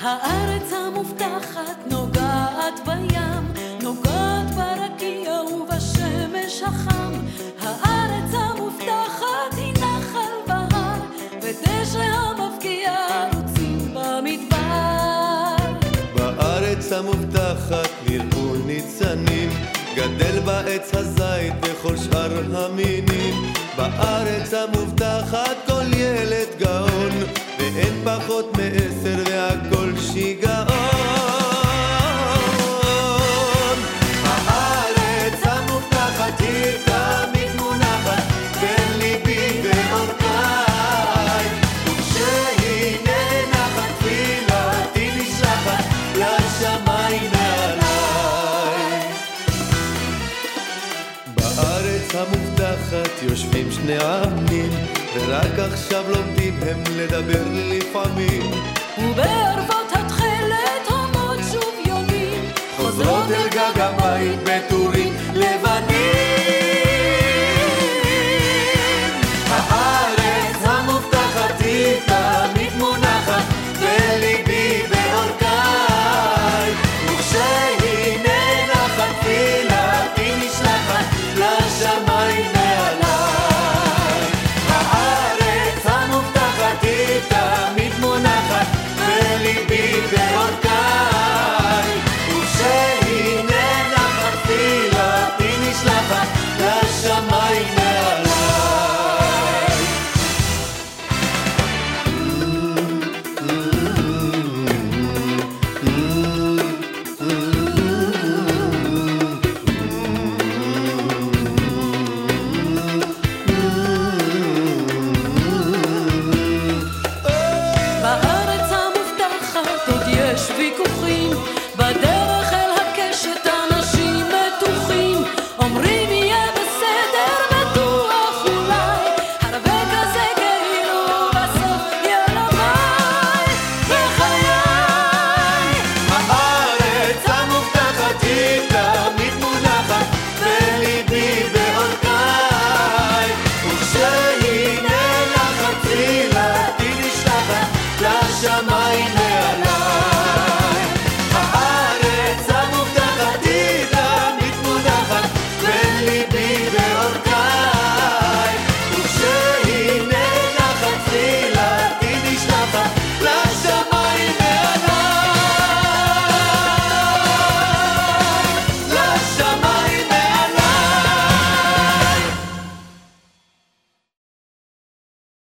הארץ המובטחת נוגעת בים, נוגעת ברקיע ובשמש החם. הארץ המובטחת היא נחל בהר, ודשא המבקיע ערוצים במדבר. בארץ המובטחת נראו ניצנים, גדל בעץ הזית וכל שאר המינים. בארץ המובטחת כל ילד גאון. ואין פחות מעשר והכל שיגעון. יושבים שני עמים, ורק עכשיו לומדים הם לדבר לפעמים. ובערבות